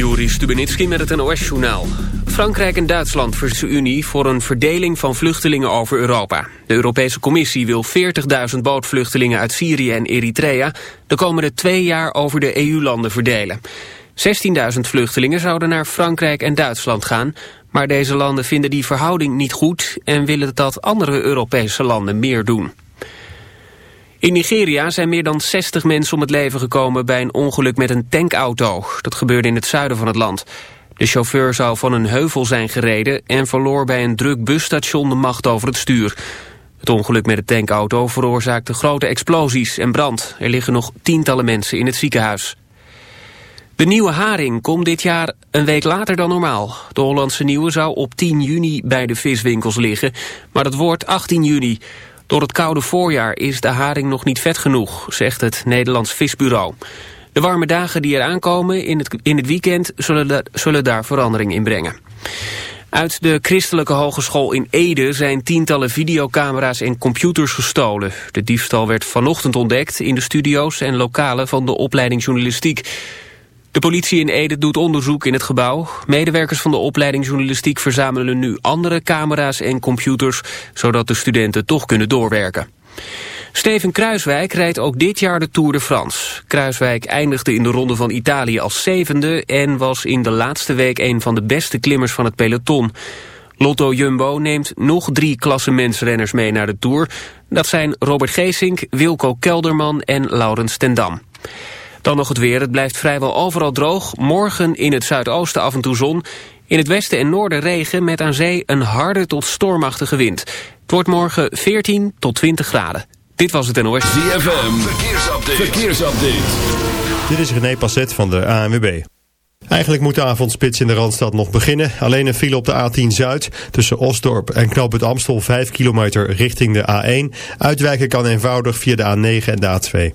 Juri Stubenitski met het NOS-journaal. Frankrijk en Duitsland verzetten de Unie voor een verdeling van vluchtelingen over Europa. De Europese Commissie wil 40.000 bootvluchtelingen uit Syrië en Eritrea... de komende twee jaar over de EU-landen verdelen. 16.000 vluchtelingen zouden naar Frankrijk en Duitsland gaan... maar deze landen vinden die verhouding niet goed... en willen dat andere Europese landen meer doen. In Nigeria zijn meer dan 60 mensen om het leven gekomen bij een ongeluk met een tankauto. Dat gebeurde in het zuiden van het land. De chauffeur zou van een heuvel zijn gereden en verloor bij een druk busstation de macht over het stuur. Het ongeluk met de tankauto veroorzaakte grote explosies en brand. Er liggen nog tientallen mensen in het ziekenhuis. De nieuwe haring komt dit jaar een week later dan normaal. De Hollandse nieuwe zou op 10 juni bij de viswinkels liggen, maar dat wordt 18 juni. Door het koude voorjaar is de haring nog niet vet genoeg, zegt het Nederlands Visbureau. De warme dagen die eraan komen in het, in het weekend zullen, zullen daar verandering in brengen. Uit de Christelijke Hogeschool in Ede zijn tientallen videocamera's en computers gestolen. De diefstal werd vanochtend ontdekt in de studio's en lokalen van de opleiding journalistiek. De politie in Ede doet onderzoek in het gebouw. Medewerkers van de opleiding journalistiek verzamelen nu andere camera's en computers, zodat de studenten toch kunnen doorwerken. Steven Kruiswijk rijdt ook dit jaar de Tour de France. Kruiswijk eindigde in de Ronde van Italië als zevende... en was in de laatste week een van de beste klimmers van het peloton. Lotto Jumbo neemt nog drie klassementsrenners mee naar de Tour. Dat zijn Robert Geesink, Wilco Kelderman en Laurens Tendam. Dan nog het weer. Het blijft vrijwel overal droog. Morgen in het zuidoosten af en toe zon. In het westen en noorden regen met aan zee een harde tot stormachtige wind. Het wordt morgen 14 tot 20 graden. Dit was het NOS. ZFM. Verkeersupdate. Verkeersupdate. Dit is René Passet van de ANWB. Eigenlijk moet de avondspits in de Randstad nog beginnen. Alleen een file op de A10 Zuid tussen Osdorp en Knoop het Amstel 5 kilometer richting de A1. Uitwijken kan eenvoudig via de A9 en de A2.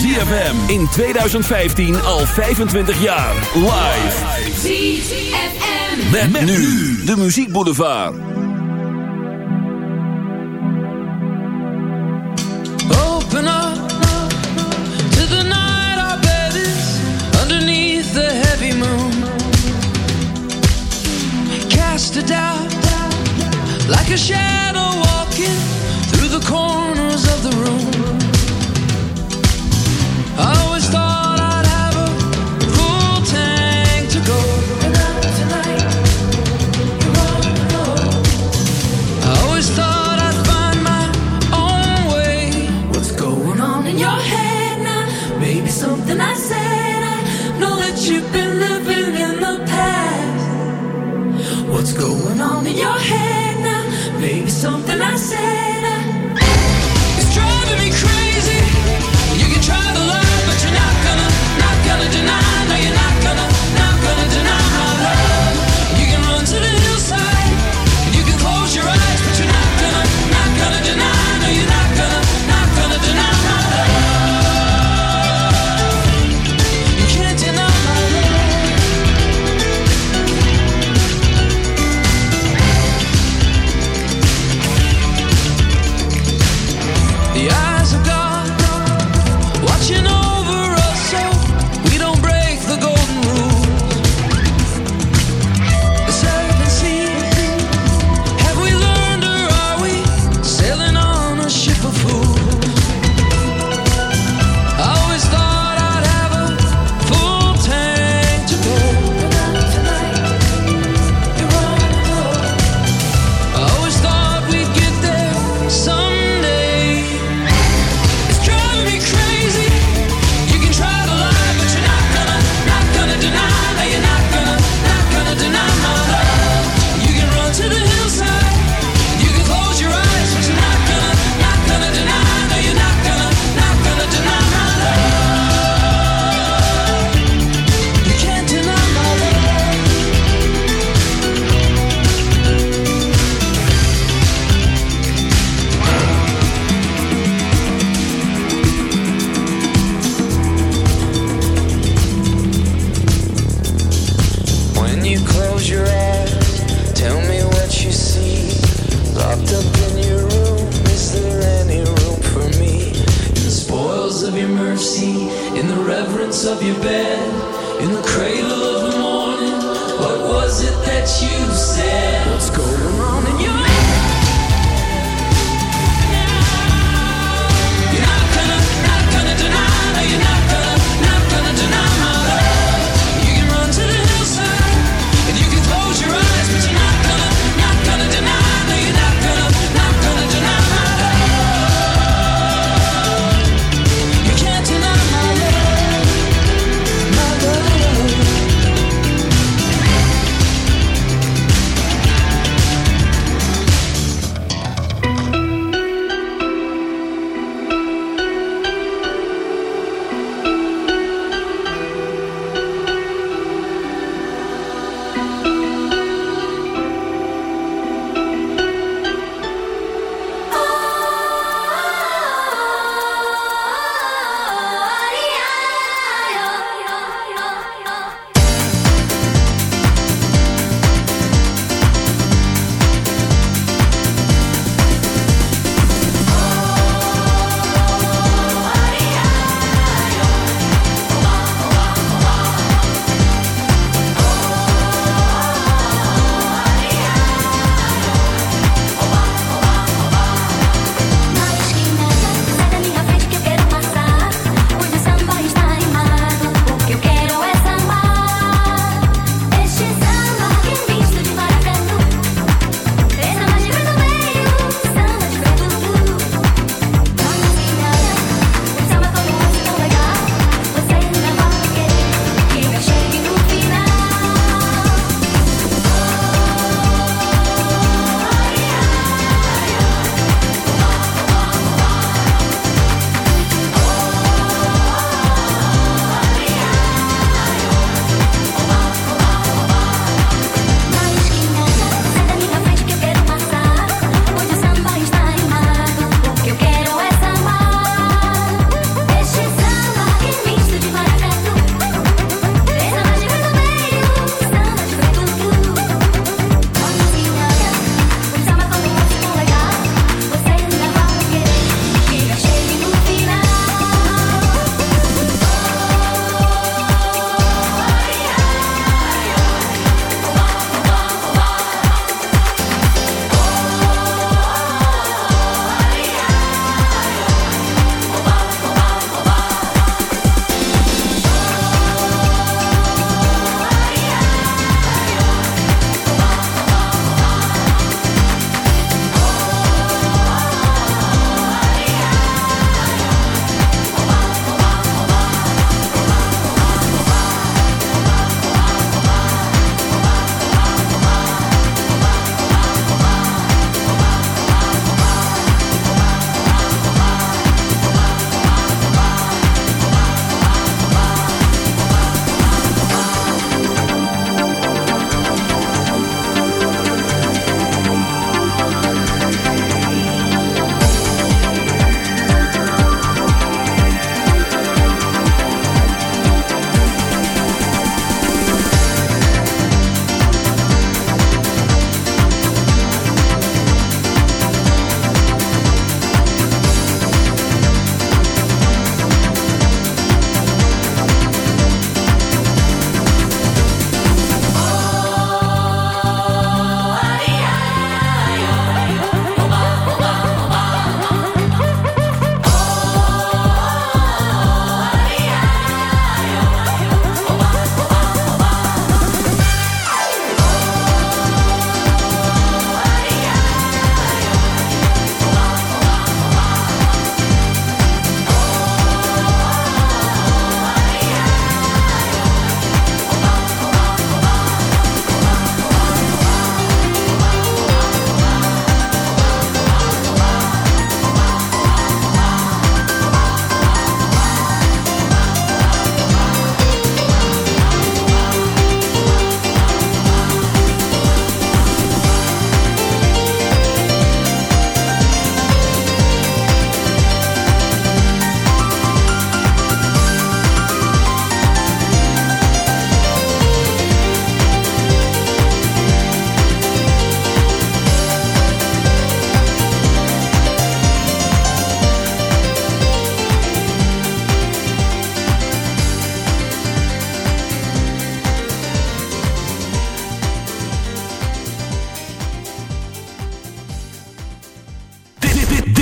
ZFM in 2015 al 25 jaar. Live. ZFM. Met, nu de Muziek Boulevard. Open up to the night, our bed is underneath the heavy moon. Cast it down like a shadow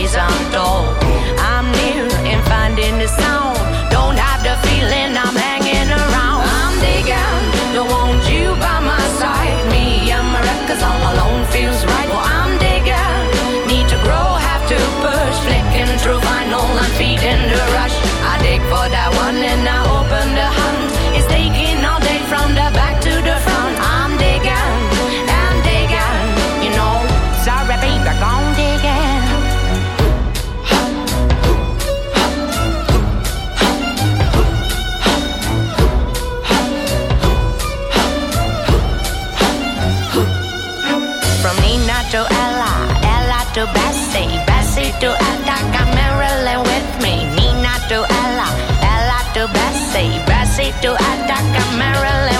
days I'm done. City to Attica, Maryland.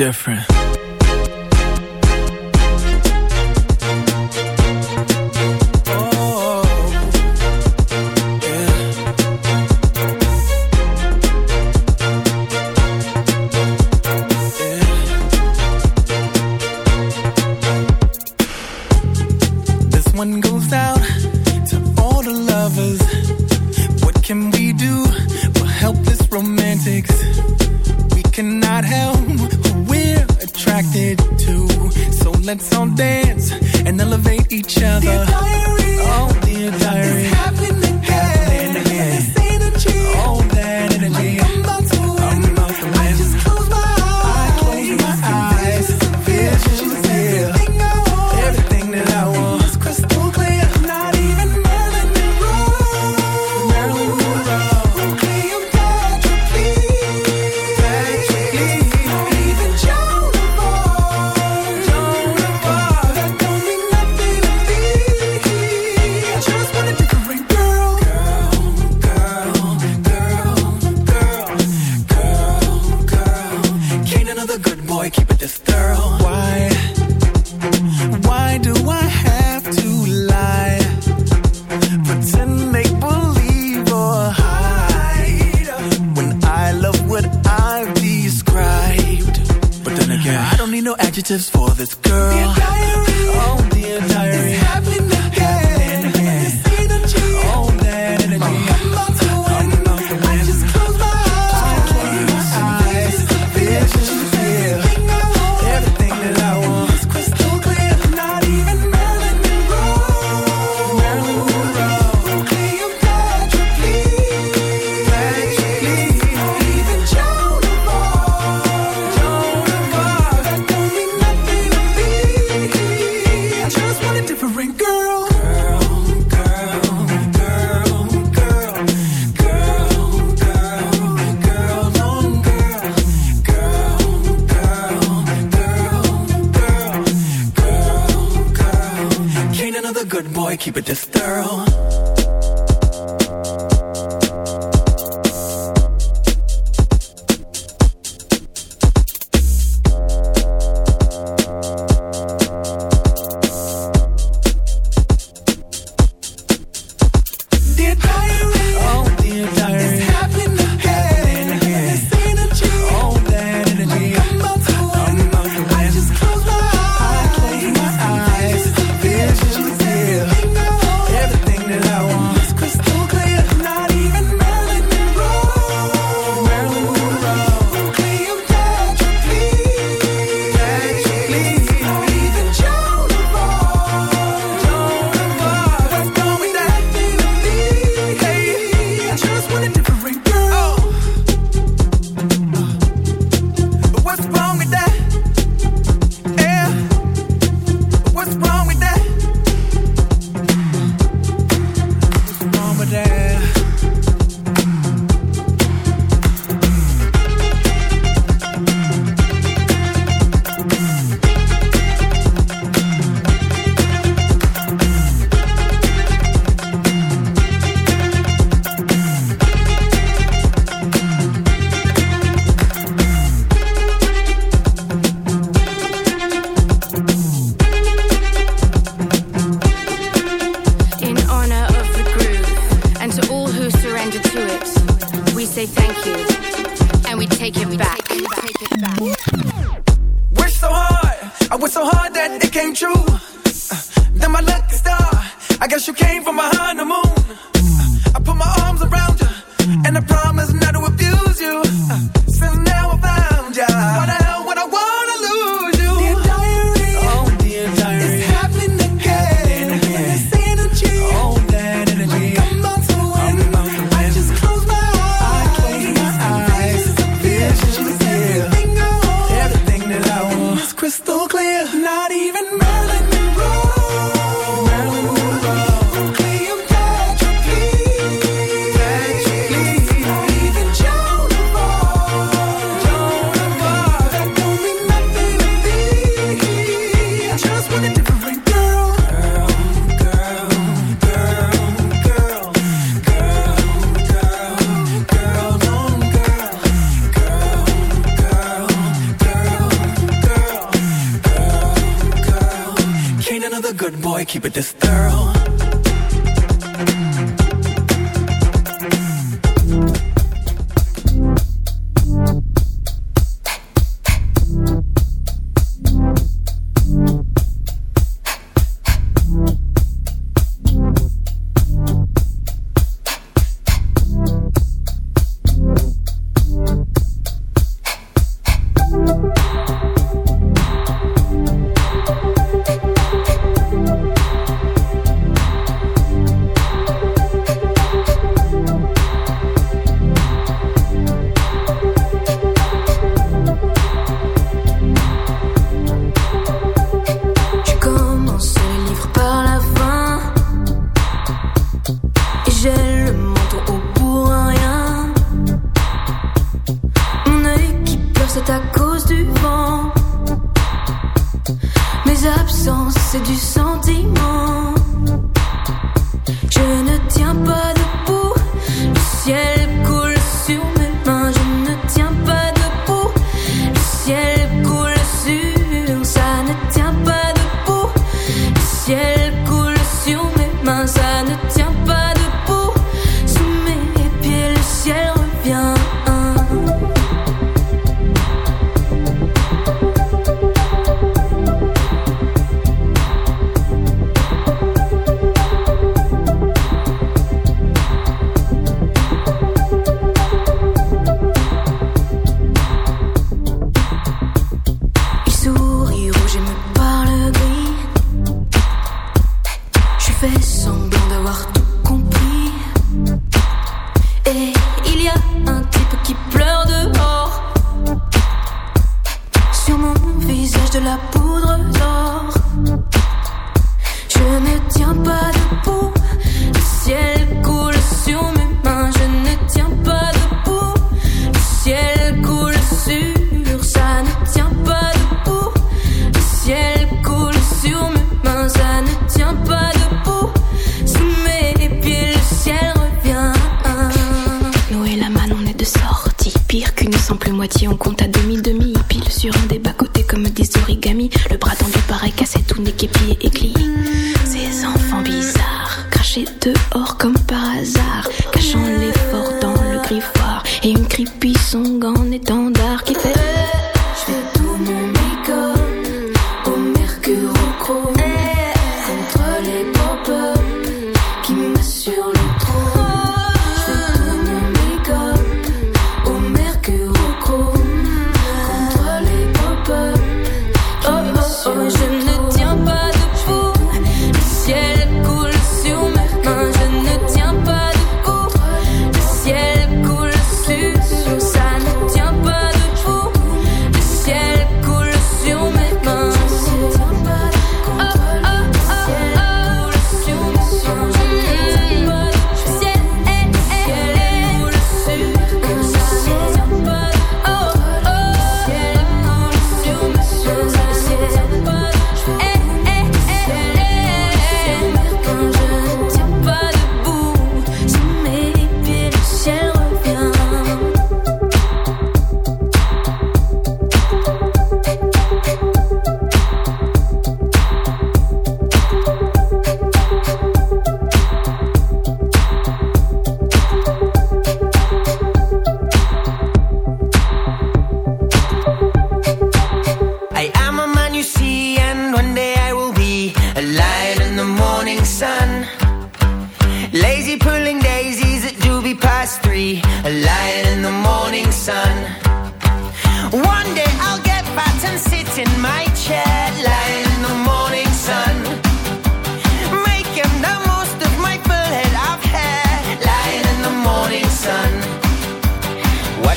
Different. moitié, on compte à demi-demi. Pile sur un des bas-côtés comme des origamis. Le bras tendu pareil cassé, tout n'est qu'épié et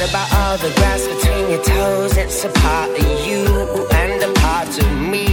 about all the grass between your toes? It's a part of you and a part of me.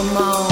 come on.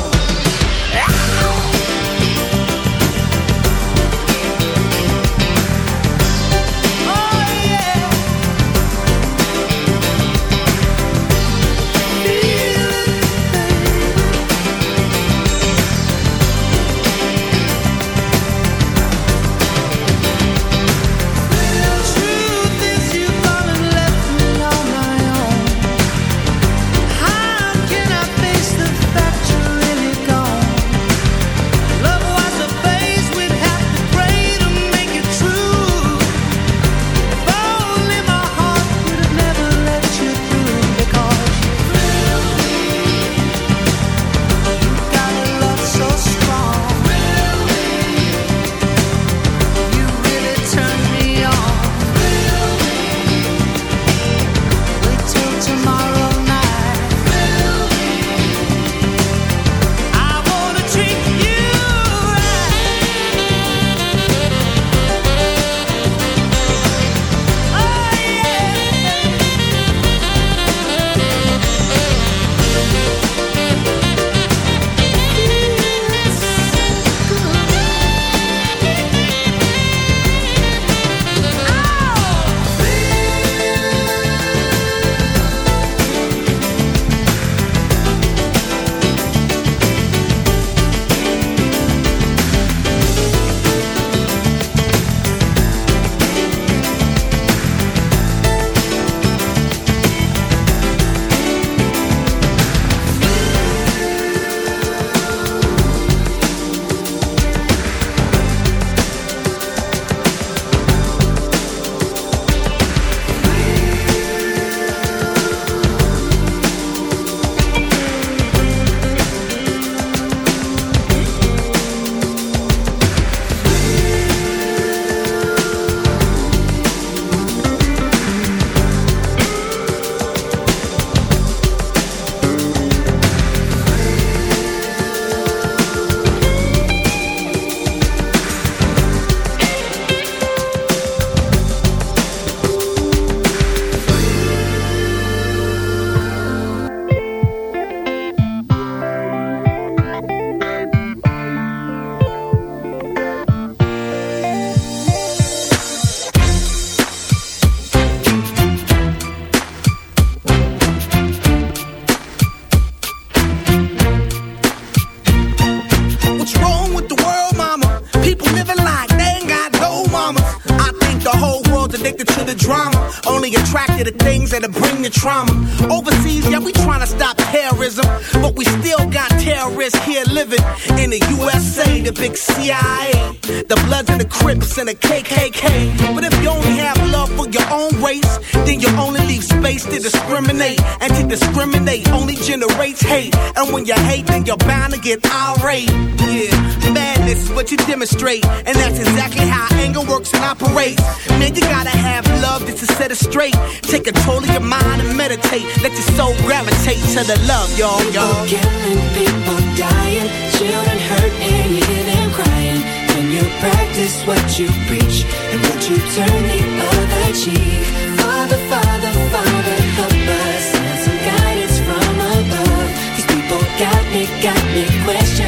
To the love, y'all, y'all. People killing, people dying, children hurt and you hear them crying. When you practice what you preach and what you turn the other cheek. Father, Father, Father, help us. Send some guidance from above. These people got me, got me questioning.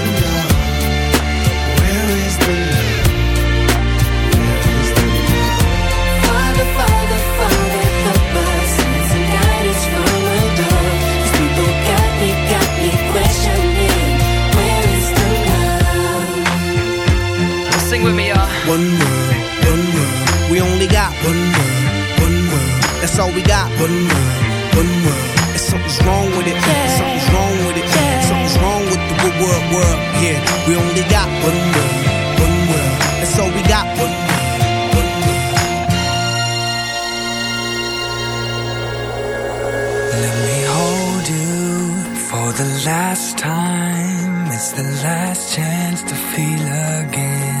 One world, one world. We only got one world, one world. That's all we got. One world, one world. And something's wrong with it. Something's wrong with it. Something's wrong with the good world, world. Yeah, we only got one world, one world. That's all we got. One world, one world. Let me hold you for the last time. It's the last chance to feel again.